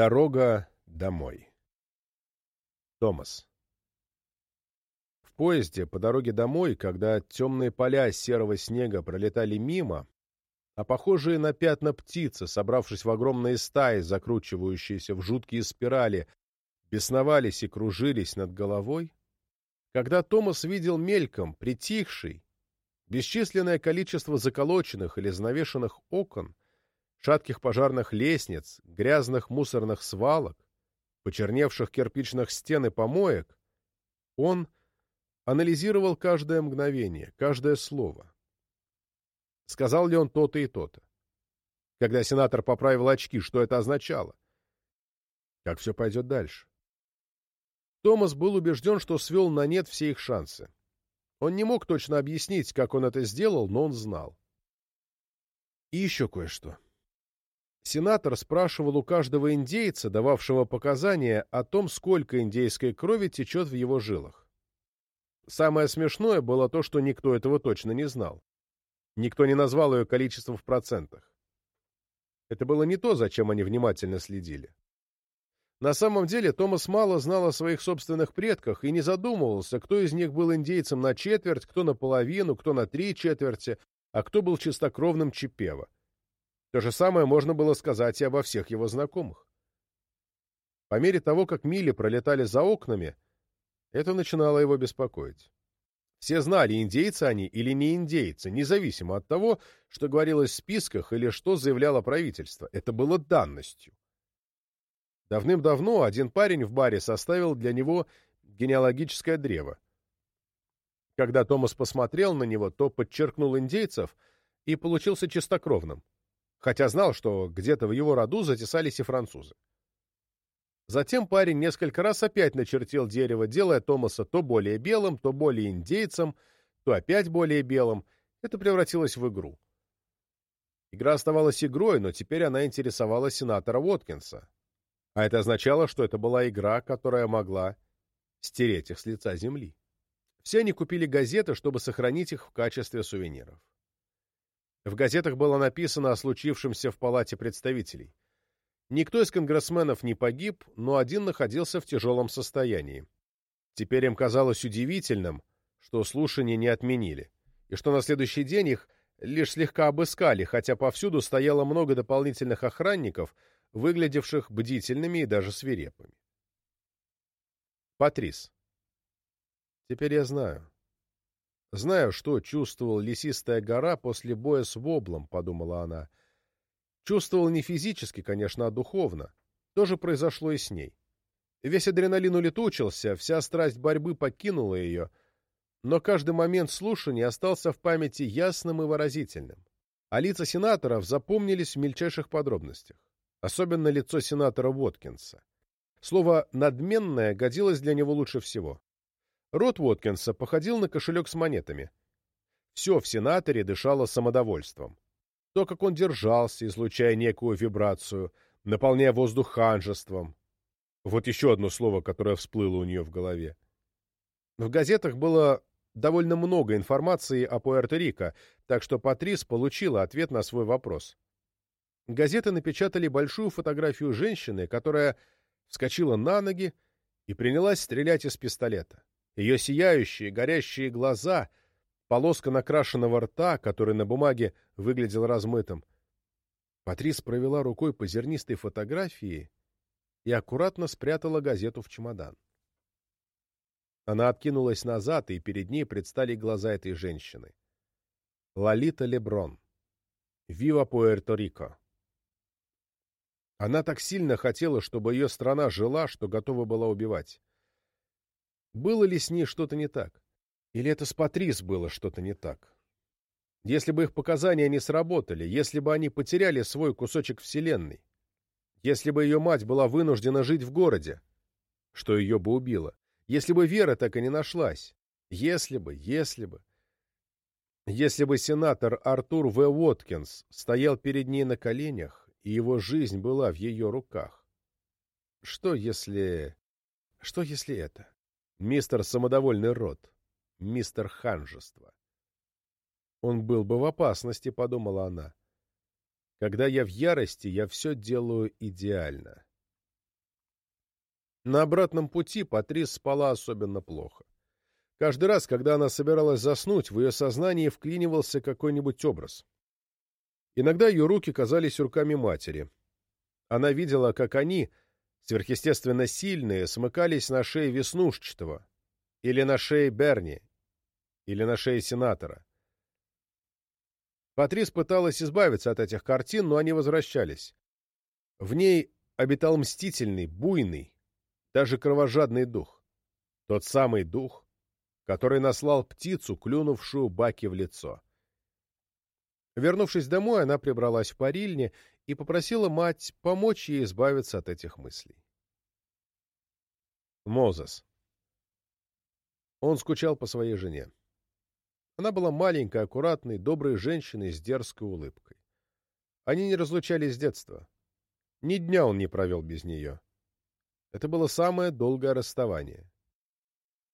Дорога домой. Томас. В поезде по дороге домой, когда темные поля серого снега пролетали мимо, а похожие на пятна птицы, собравшись в огромные стаи, закручивающиеся в жуткие спирали, бесновались и кружились над головой, когда Томас видел мельком, притихший, бесчисленное количество заколоченных или занавешенных окон, шатких пожарных лестниц, грязных мусорных свалок, почерневших кирпичных стен и помоек, он анализировал каждое мгновение, каждое слово. Сказал ли он то-то и то-то? Когда сенатор поправил очки, что это означало? Как все пойдет дальше? Томас был убежден, что свел на нет все их шансы. Он не мог точно объяснить, как он это сделал, но он знал. И еще кое-что. Сенатор спрашивал у каждого индейца, дававшего показания, о том, сколько индейской крови течет в его жилах. Самое смешное было то, что никто этого точно не знал. Никто не назвал ее количество в процентах. Это было не то, зачем они внимательно следили. На самом деле Томас мало знал о своих собственных предках и не задумывался, кто из них был индейцем на четверть, кто на половину, кто на три четверти, а кто был чистокровным Чипева. То же самое можно было сказать и обо всех его знакомых. По мере того, как мили пролетали за окнами, это начинало его беспокоить. Все знали, индейцы они или не индейцы, независимо от того, что говорилось в списках или что заявляло правительство. Это было данностью. Давным-давно один парень в баре составил для него генеалогическое древо. Когда Томас посмотрел на него, то подчеркнул индейцев и получился чистокровным хотя знал, что где-то в его роду затесались и французы. Затем парень несколько раз опять начертил дерево, делая Томаса то более белым, то более индейцем, то опять более белым. Это превратилось в игру. Игра оставалась игрой, но теперь она интересовала сенатора Уоткинса. А это означало, что это была игра, которая могла стереть их с лица земли. Все они купили газеты, чтобы сохранить их в качестве сувениров. В газетах было написано о случившемся в Палате представителей. Никто из конгрессменов не погиб, но один находился в тяжелом состоянии. Теперь им казалось удивительным, что слушания не отменили, и что на следующий день их лишь слегка обыскали, хотя повсюду стояло много дополнительных охранников, выглядевших бдительными и даже свирепыми. Патрис. Теперь я знаю. Знаю, что чувствовал лесистая гора после боя с воблом, подумала она. Чувствовал не физически, конечно, а духовно. То же произошло и с ней. Весь адреналин улетучился, вся страсть борьбы покинула ее, но каждый момент слушания остался в памяти ясным и выразительным. А лица сенаторов запомнились в мельчайших подробностях. Особенно лицо сенатора Воткинса. Слово «надменное» годилось для него лучше всего. Рот Уоткинса походил на кошелек с монетами. Все в сенаторе дышало самодовольством. То, как он держался, излучая некую вибрацию, наполняя воздух ханжеством. Вот еще одно слово, которое всплыло у нее в голове. В газетах было довольно много информации о Пуэрто-Рико, так что Патрис получила ответ на свой вопрос. Газеты напечатали большую фотографию женщины, которая вскочила на ноги и принялась стрелять из пистолета. Ее сияющие, горящие глаза, полоска накрашенного рта, который на бумаге выглядел размытым. Патрис провела рукой по зернистой фотографии и аккуратно спрятала газету в чемодан. Она откинулась назад, и перед ней предстали глаза этой женщины. Лолита Леброн. Вива Пуэрто-Рико. Она так сильно хотела, чтобы ее страна жила, что готова была убивать. Было ли с ней что-то не так? Или это с Патрис было что-то не так? Если бы их показания не сработали, если бы они потеряли свой кусочек Вселенной, если бы ее мать была вынуждена жить в городе, что ее бы убило, если бы Вера так и не нашлась, если бы, если бы... Если бы сенатор Артур В. Уоткинс стоял перед ней на коленях, и его жизнь была в ее руках. Что если... Что если это? Мистер самодовольный рот. Мистер ханжество. Он был бы в опасности, подумала она. Когда я в ярости, я все делаю идеально. На обратном пути Патрис спала особенно плохо. Каждый раз, когда она собиралась заснуть, в ее сознании вклинивался какой-нибудь образ. Иногда ее руки казались руками матери. Она видела, как они, сверхъестественно сильные, смыкались на шее Веснушчатого, или на шее Берни, или на шее сенатора. Патрис пыталась избавиться от этих картин, но они возвращались. В ней обитал мстительный, буйный, даже кровожадный дух. Тот самый дух, который наслал птицу, клюнувшую Баки в лицо. Вернувшись домой, она прибралась в парильне и попросила мать помочь ей избавиться от этих мыслей. Мозес. Он скучал по своей жене. Она была маленькой, аккуратной, доброй женщиной с дерзкой улыбкой. Они не разлучались с детства. Ни дня он не провел без нее. Это было самое долгое расставание.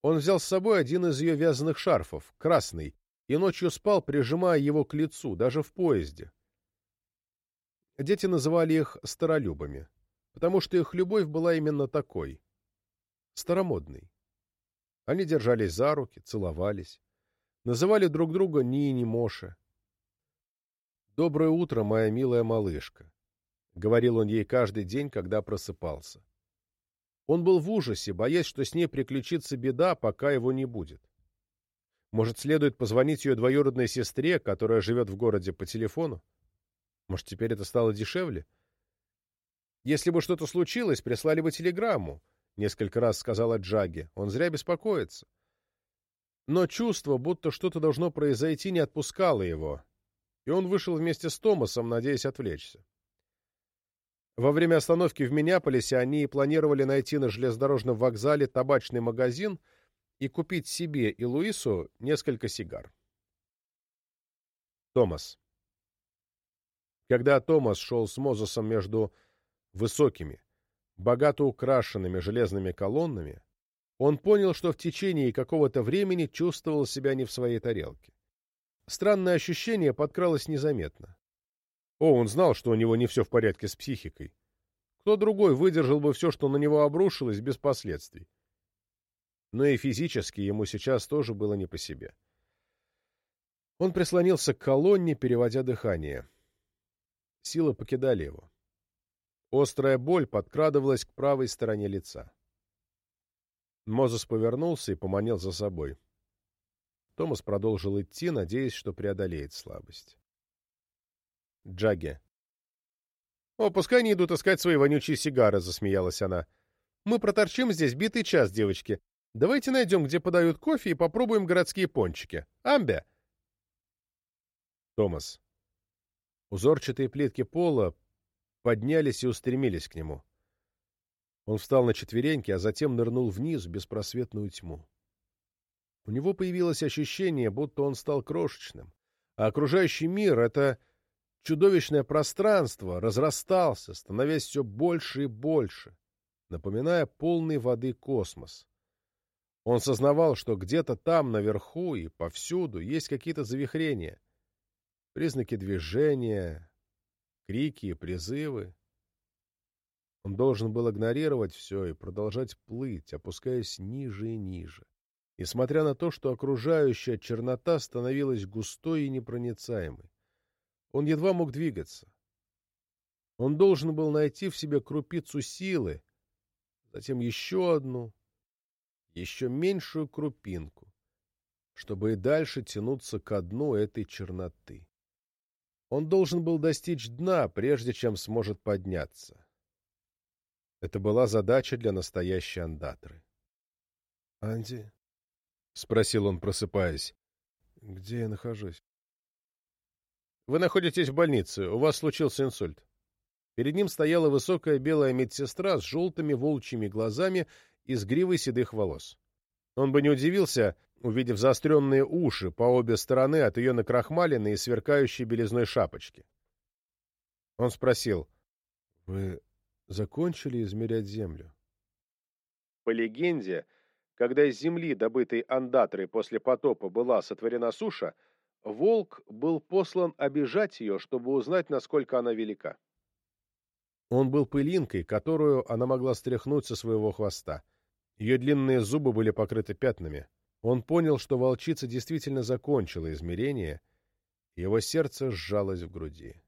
Он взял с собой один из ее вязаных шарфов, красный, и ночью спал, прижимая его к лицу, даже в поезде. Дети называли их старолюбами, потому что их любовь была именно такой — старомодной. Они держались за руки, целовались, называли друг друга Ни и Ни Моше. «Доброе утро, моя милая малышка», — говорил он ей каждый день, когда просыпался. Он был в ужасе, боясь, что с ней приключится беда, пока его не будет. Может, следует позвонить ее двоюродной сестре, которая живет в городе, по телефону? Может, теперь это стало дешевле? Если бы что-то случилось, прислали бы телеграмму, — несколько раз сказала Джаги. Он зря беспокоится. Но чувство, будто что-то должно произойти, не отпускало его, и он вышел вместе с Томасом, надеясь отвлечься. Во время остановки в Миннеаполисе они планировали найти на железнодорожном вокзале табачный магазин и купить себе и Луису несколько сигар. Томас. Когда Томас шел с Мозесом между высокими, богато украшенными железными колоннами, он понял, что в течение какого-то времени чувствовал себя не в своей тарелке. Странное ощущение подкралось незаметно. О, он знал, что у него не все в порядке с психикой. Кто другой выдержал бы все, что на него обрушилось, без последствий. Но и физически ему сейчас тоже было не по себе. Он прислонился к колонне, переводя дыхание. Силы покидали его. Острая боль подкрадывалась к правой стороне лица. Мозес повернулся и поманил за собой. Томас продолжил идти, надеясь, что преодолеет слабость. Джаги. «О, пускай они идут искать свои вонючие сигары», — засмеялась она. «Мы проторчим здесь битый час, девочки. Давайте найдем, где подают кофе, и попробуем городские пончики. Амбе!» Томас. Узорчатые плитки пола поднялись и устремились к нему. Он встал на четвереньки, а затем нырнул вниз в беспросветную тьму. У него появилось ощущение, будто он стал крошечным, а окружающий мир — это чудовищное пространство разрастался, становясь все больше и больше, напоминая полный воды космос. Он сознавал, что где-то там, наверху и повсюду есть какие-то завихрения, признаки движения, крики и призывы. Он должен был игнорировать все и продолжать плыть, опускаясь ниже и ниже. Несмотря на то, что окружающая чернота становилась густой и непроницаемой. Он едва мог двигаться. Он должен был найти в себе крупицу силы, затем еще одну, еще меньшую крупинку, чтобы и дальше тянуться ко дну этой черноты. Он должен был достичь дна, прежде чем сможет подняться. Это была задача для настоящей андатры. — Анди? — спросил он, просыпаясь. — Где я нахожусь? Вы находитесь в больнице, у вас случился инсульт. Перед ним стояла высокая белая медсестра с желтыми волчьими глазами и с гривой седых волос. Он бы не удивился, увидев заостренные уши по обе стороны от ее накрахмаленной и сверкающей белизной шапочки. Он спросил, «Вы закончили измерять землю?» По легенде, когда из земли, добытой андатрой после потопа, была сотворена суша, волк был послан обижать ее, чтобы узнать, насколько она велика. Он был пылинкой, которую она могла стряхнуть со своего хвоста. Ее длинные зубы были покрыты пятнами. Он понял, что волчица действительно закончила измерение, его сердце сжалось в груди.